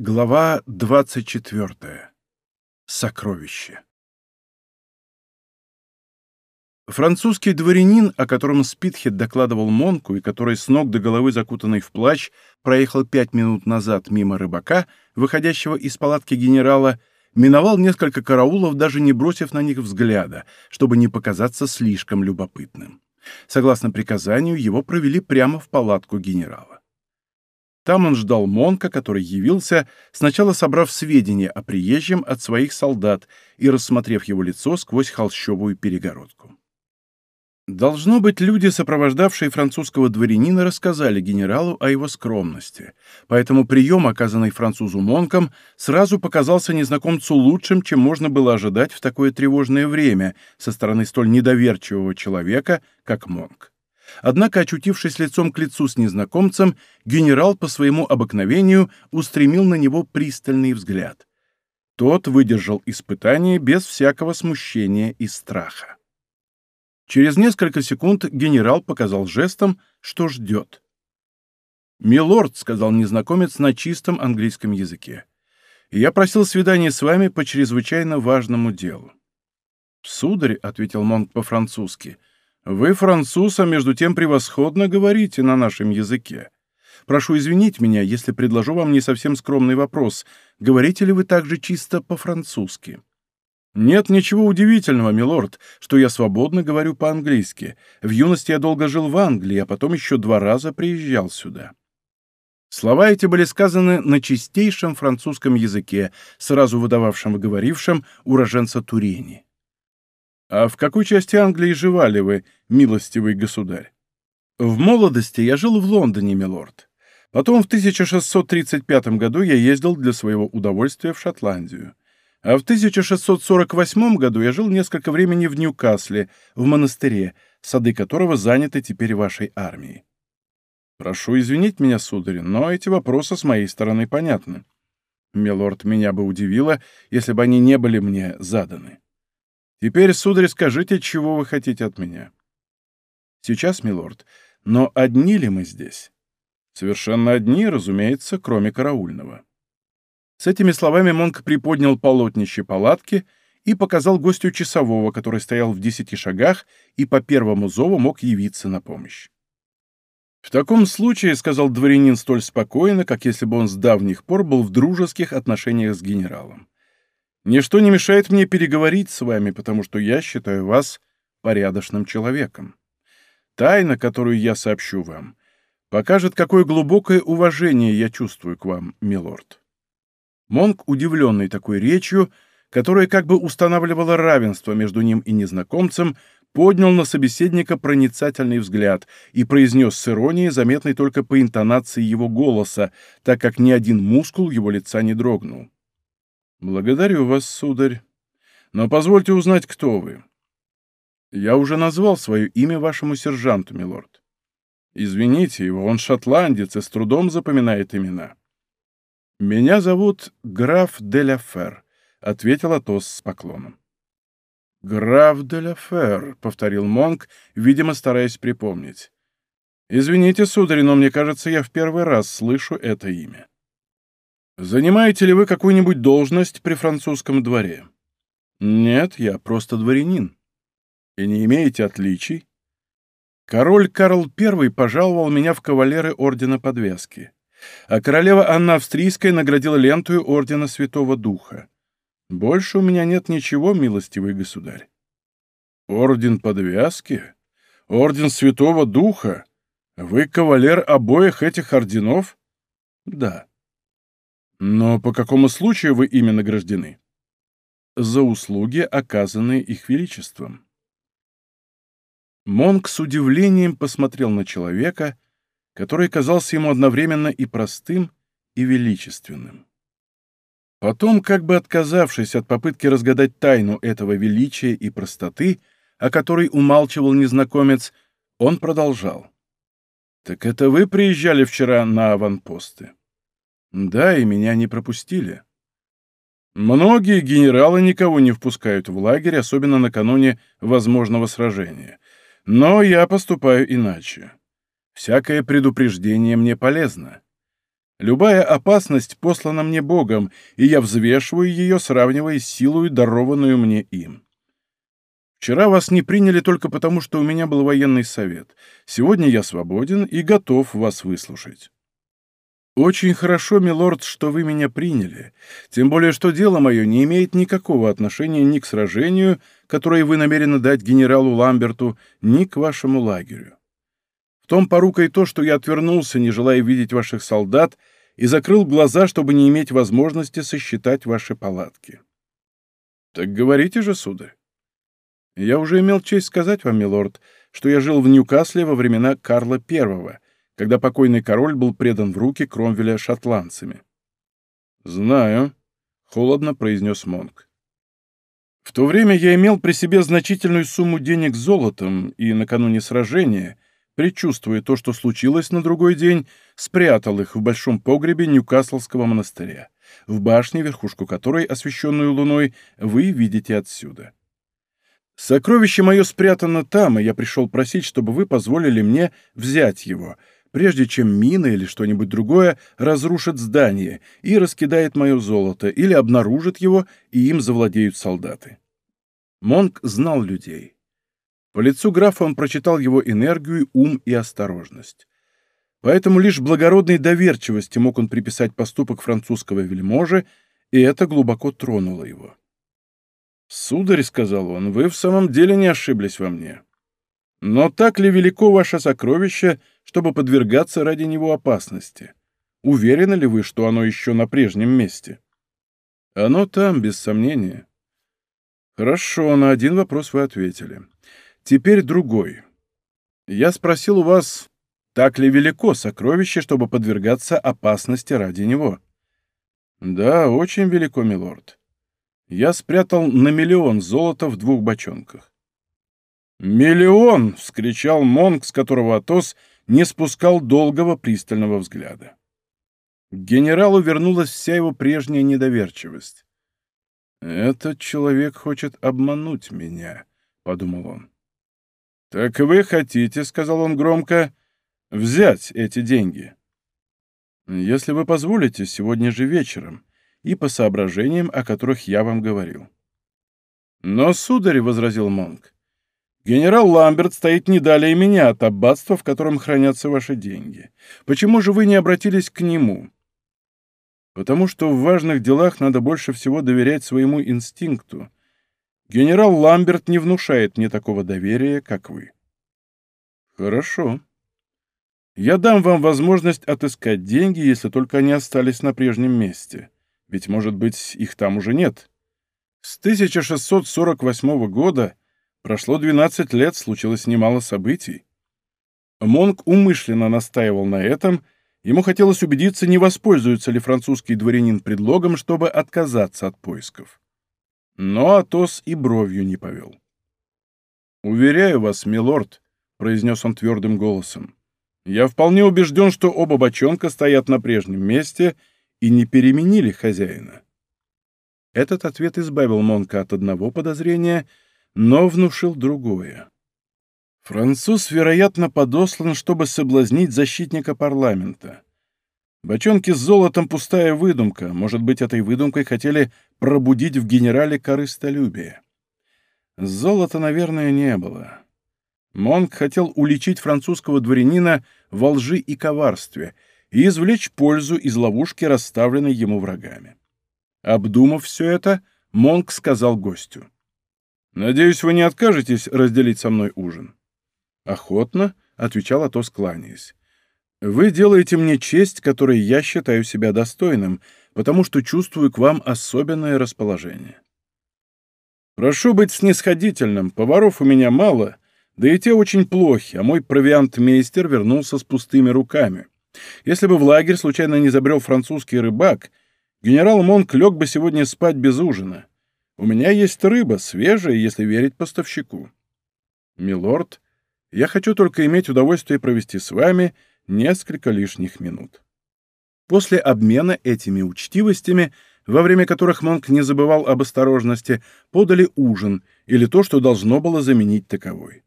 Глава 24. Сокровище. Французский дворянин, о котором Спитхет докладывал Монку и который с ног до головы закутанный в плащ проехал пять минут назад мимо рыбака, выходящего из палатки генерала, миновал несколько караулов, даже не бросив на них взгляда, чтобы не показаться слишком любопытным. Согласно приказанию, его провели прямо в палатку генерала. Там он ждал Монка, который явился, сначала собрав сведения о приезжем от своих солдат и рассмотрев его лицо сквозь холщовую перегородку. Должно быть, люди, сопровождавшие французского дворянина, рассказали генералу о его скромности, поэтому прием, оказанный французу Монком, сразу показался незнакомцу лучшим, чем можно было ожидать в такое тревожное время со стороны столь недоверчивого человека, как Монк. Однако, очутившись лицом к лицу с незнакомцем, генерал по своему обыкновению устремил на него пристальный взгляд. Тот выдержал испытание без всякого смущения и страха. Через несколько секунд генерал показал жестом, что ждет. «Милорд», — сказал незнакомец на чистом английском языке, — «я просил свидания с вами по чрезвычайно важному делу». «Сударь», — ответил Монк по-французски, — вы, француз, а между тем превосходно говорите на нашем языке. Прошу извинить меня, если предложу вам не совсем скромный вопрос. Говорите ли вы также чисто по-французски? Нет ничего удивительного, милорд, что я свободно говорю по-английски. В юности я долго жил в Англии, а потом еще два раза приезжал сюда. Слова эти были сказаны на чистейшем французском языке, сразу выдававшем и говорившем уроженца Турени. «А в какой части Англии живали вы, милостивый государь?» «В молодости я жил в Лондоне, милорд. Потом в 1635 году я ездил для своего удовольствия в Шотландию. А в 1648 году я жил несколько времени в Ньюкасле, в монастыре, сады которого заняты теперь вашей армией. Прошу извинить меня, сударь, но эти вопросы с моей стороны понятны. Милорд, меня бы удивило, если бы они не были мне заданы. Теперь, сударь, скажите, чего вы хотите от меня? Сейчас, милорд, но одни ли мы здесь? Совершенно одни, разумеется, кроме караульного. С этими словами Монк приподнял полотнище палатки и показал гостю часового, который стоял в десяти шагах и по первому зову мог явиться на помощь. «В таком случае», — сказал дворянин столь спокойно, как если бы он с давних пор был в дружеских отношениях с генералом, Ничто не мешает мне переговорить с вами, потому что я считаю вас порядочным человеком. Тайна, которую я сообщу вам, покажет, какое глубокое уважение я чувствую к вам, милорд». Монк, удивленный такой речью, которая как бы устанавливала равенство между ним и незнакомцем, поднял на собеседника проницательный взгляд и произнес с иронией, заметной только по интонации его голоса, так как ни один мускул его лица не дрогнул. «Благодарю вас, сударь. Но позвольте узнать, кто вы». «Я уже назвал свое имя вашему сержанту, милорд». «Извините его, он шотландец и с трудом запоминает имена». «Меня зовут граф де ла Фер», — ответил Атос с поклоном. «Граф де ла Фер», — повторил Монк, видимо, стараясь припомнить. «Извините, сударь, но мне кажется, я в первый раз слышу это имя». Занимаете ли вы какую-нибудь должность при французском дворе? Нет, я просто дворянин. И не имеете отличий? Король Карл I пожаловал меня в кавалеры Ордена Подвязки, а королева Анна Австрийская наградила лентую Ордена Святого Духа. Больше у меня нет ничего, милостивый государь. Орден Подвязки? Орден Святого Духа? Вы кавалер обоих этих орденов? Да. Но по какому случаю вы ими награждены? За услуги, оказанные их величеством. Монк с удивлением посмотрел на человека, который казался ему одновременно и простым, и величественным. Потом, как бы отказавшись от попытки разгадать тайну этого величия и простоты, о которой умалчивал незнакомец, он продолжал. «Так это вы приезжали вчера на аванпосты?» Да, и меня не пропустили. Многие генералы никого не впускают в лагерь, особенно накануне возможного сражения. Но я поступаю иначе. Всякое предупреждение мне полезно. Любая опасность послана мне Богом, и я взвешиваю ее, сравнивая с силой, дарованную мне им. Вчера вас не приняли только потому, что у меня был военный совет. Сегодня я свободен и готов вас выслушать. Очень хорошо, милорд, что вы меня приняли, тем более, что дело мое не имеет никакого отношения ни к сражению, которое вы намерены дать генералу Ламберту, ни к вашему лагерю. В том порука и то, что я отвернулся, не желая видеть ваших солдат, и закрыл глаза, чтобы не иметь возможности сосчитать ваши палатки. Так говорите же, сударь. Я уже имел честь сказать вам, милорд, что я жил в Ньюкасле во времена Карла I, когда покойный король был предан в руки Кромвеля шотландцами. «Знаю», — холодно произнес Монк. «В то время я имел при себе значительную сумму денег золотом, и накануне сражения, предчувствуя то, что случилось на другой день, спрятал их в большом погребе Ньюкаслского монастыря, в башне, верхушку которой, освещенную луной, вы видите отсюда. Сокровище мое спрятано там, и я пришел просить, чтобы вы позволили мне взять его, прежде чем мина или что-нибудь другое разрушит здание и раскидает мое золото, или обнаружит его, и им завладеют солдаты. Монк знал людей. По лицу графа он прочитал его энергию, ум и осторожность. Поэтому лишь благородной доверчивости мог он приписать поступок французского вельможи, и это глубоко тронуло его. «Сударь», — сказал он, — «вы в самом деле не ошиблись во мне. Но так ли велико ваше сокровище, чтобы подвергаться ради него опасности? Уверены ли вы, что оно еще на прежнем месте?» «Оно там, без сомнения». «Хорошо, на один вопрос вы ответили. Теперь другой. Я спросил у вас, так ли велико сокровище, чтобы подвергаться опасности ради него?» «Да, очень велико, милорд я спрятал на миллион золота в двух бочонках. «Миллион!» — вскричал Монк, с которого Атос не спускал долгого пристального взгляда. К генералу вернулась вся его прежняя недоверчивость. «Этот человек хочет обмануть меня», — подумал он. «Так вы хотите, — сказал он громко, — взять эти деньги?» «Если вы позволите, сегодня же вечером», и по соображениям, о которых я вам говорил. «Но, сударь, — возразил Монг, — генерал Ламберт стоит не далее меня от аббатства, в котором хранятся ваши деньги. Почему же вы не обратились к нему?» «Потому что в важных делах надо больше всего доверять своему инстинкту. Генерал Ламберт не внушает мне такого доверия, как вы». «Хорошо. Я дам вам возможность отыскать деньги, если только они остались на прежнем месте». Ведь, может быть, их там уже нет. С 1648 года прошло 12 лет, случилось немало событий. Монк умышленно настаивал на этом, ему хотелось убедиться, не воспользуется ли французский дворянин предлогом, чтобы отказаться от поисков. Но Атос и бровью не повел. «Уверяю вас, милорд», — произнес он твердым голосом, — «я вполне убежден, что оба бочонка стоят на прежнем месте — и не переменили хозяина. Этот ответ избавил Монка от одного подозрения, но внушил другое. Француз, вероятно, подослан, чтобы соблазнить защитника парламента. Бочонки с золотом — пустая выдумка. Может быть, этой выдумкой хотели пробудить в генерале корыстолюбие. Золота, наверное, не было. Монк хотел уличить французского дворянина во лжи и коварстве — и извлечь пользу из ловушки, расставленной ему врагами. Обдумав все это, Монк сказал гостю. «Надеюсь, вы не откажетесь разделить со мной ужин?» «Охотно», — отвечал Атос, кланяясь. «Вы делаете мне честь, которой я считаю себя достойным, потому что чувствую к вам особенное расположение». «Прошу быть снисходительным, поваров у меня мало, да и те очень плохи, а мой провиант-мейстер вернулся с пустыми руками. Если бы в лагерь случайно не забрел французский рыбак, генерал Монк лег бы сегодня спать без ужина. У меня есть рыба, свежая, если верить поставщику. Милорд, я хочу только иметь удовольствие провести с вами несколько лишних минут. После обмена этими учтивостями, во время которых Монк не забывал об осторожности, подали ужин или то, что должно было заменить таковой.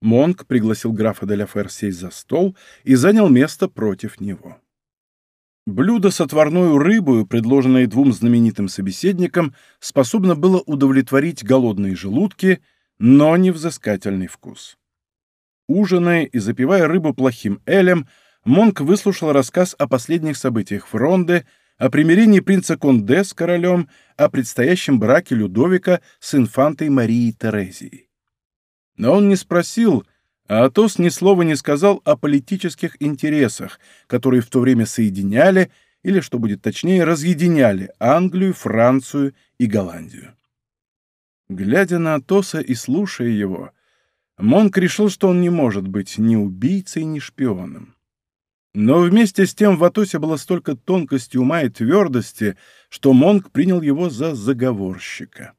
Монк пригласил графа де ла Фер сесть за стол и занял место против него. Блюдо с отварной рыбой, предложенное двум знаменитым собеседникам, способно было удовлетворить голодные желудки, но не взыскательный вкус. Ужиная и запивая рыбу плохим элем, Монк выслушал рассказ о последних событиях Фронде, о примирении принца Конде с королем, о предстоящем браке Людовика с инфантой Марией Терезией. Но он не спросил, а Атос ни слова не сказал о политических интересах, которые в то время соединяли, или, что будет точнее, разъединяли Англию, Францию и Голландию. Глядя на Атоса и слушая его, Монк решил, что он не может быть ни убийцей, ни шпионом. Но вместе с тем в Атосе было столько тонкости ума и твердости, что Монк принял его за заговорщика.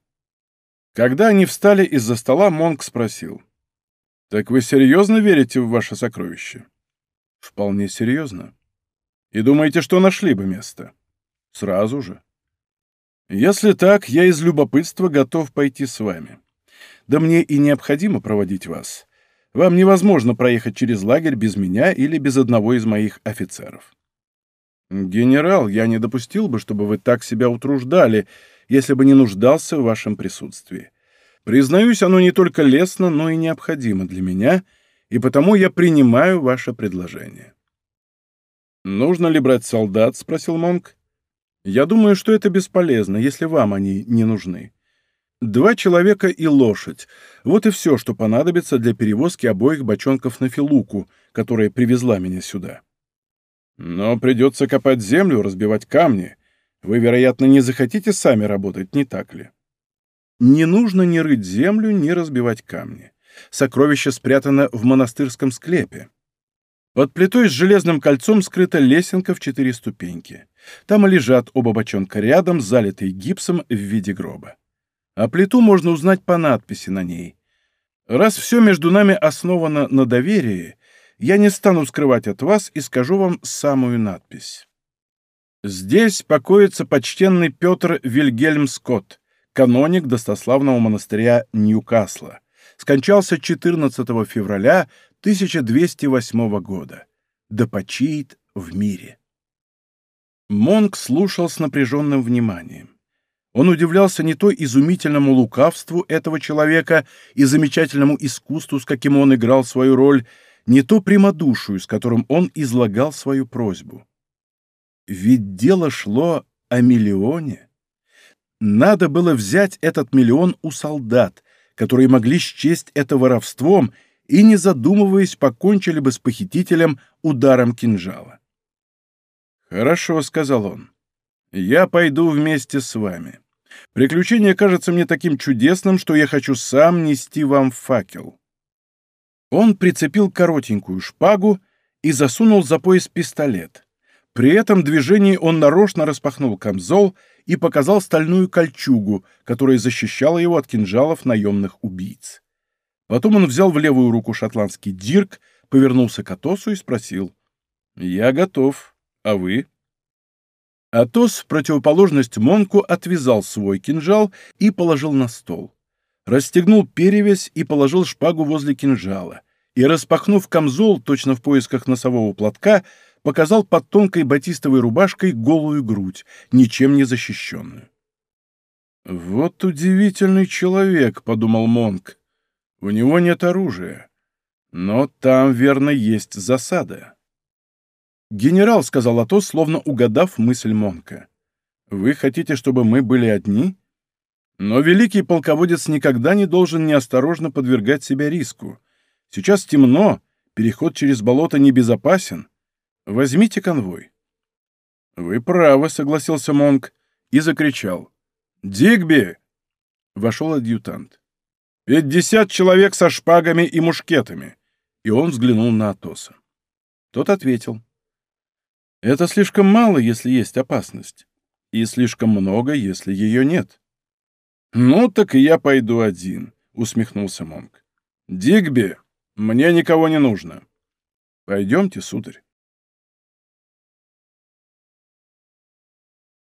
Когда они встали из-за стола, Монк спросил. «Так вы серьезно верите в ваше сокровище?» «Вполне серьезно. И думаете, что нашли бы место?» «Сразу же. Если так, я из любопытства готов пойти с вами. Да мне и необходимо проводить вас. Вам невозможно проехать через лагерь без меня или без одного из моих офицеров». «Генерал, я не допустил бы, чтобы вы так себя утруждали, если бы не нуждался в вашем присутствии. Признаюсь, оно не только лестно, но и необходимо для меня, и потому я принимаю ваше предложение. «Нужно ли брать солдат?» — спросил Монк. «Я думаю, что это бесполезно, если вам они не нужны. Два человека и лошадь — вот и все, что понадобится для перевозки обоих бочонков на Филуку, которая привезла меня сюда. Но придется копать землю, разбивать камни. Вы, вероятно, не захотите сами работать, не так ли?» Не нужно ни рыть землю, ни разбивать камни. Сокровище спрятано в монастырском склепе. Под плитой с железным кольцом скрыта лесенка в четыре ступеньки. Там и лежат оба бочонка рядом, залитые гипсом в виде гроба. А плиту можно узнать по надписи на ней. Раз все между нами основано на доверии, я не стану скрывать от вас и скажу вам самую надпись. Здесь покоится почтенный Петр Вильгельм Скотт, каноник достославного монастыря Ньюкасла, скончался 14 февраля 1208 года. Да почиет в мире. Монк слушал с напряженным вниманием. Он удивлялся не то изумительному лукавству этого человека и замечательному искусству, с каким он играл свою роль, не то прямодушию, с которым он излагал свою просьбу. Ведь дело шло о миллионе. Надо было взять этот миллион у солдат, которые могли счесть это воровством и, не задумываясь, покончили бы с похитителем ударом кинжала. «Хорошо», — сказал он, — «я пойду вместе с вами. Приключение кажется мне таким чудесным, что я хочу сам нести вам факел». Он прицепил коротенькую шпагу и засунул за пояс пистолет. При этом движении он нарочно распахнул камзол и показал стальную кольчугу, которая защищала его от кинжалов наемных убийц. Потом он взял в левую руку шотландский дирк, повернулся к Атосу и спросил. «Я готов. А вы?» Атос, в противоположность Монку, отвязал свой кинжал и положил на стол. Расстегнул перевязь и положил шпагу возле кинжала. И, распахнув камзол, точно в поисках носового платка, показал под тонкой батистовой рубашкой голую грудь, ничем не защищенную. «Вот удивительный человек», — подумал Монк. «У него нет оружия. Но там, верно, есть засада». «Генерал», — сказал Атос, словно угадав мысль Монка. «Вы хотите, чтобы мы были одни?» Но великий полководец никогда не должен неосторожно подвергать себя риску. Сейчас темно, переход через болото небезопасен. Возьмите конвой». «Вы правы», — согласился Монк и закричал. «Дигби!» — вошел адъютант. «Пятьдесят человек со шпагами и мушкетами!» И он взглянул на Атоса. Тот ответил. «Это слишком мало, если есть опасность, и слишком много, если ее нет». «Ну, так и я пойду один», — усмехнулся Монк. «Дигби, мне никого не нужно». «Пойдемте, сударь».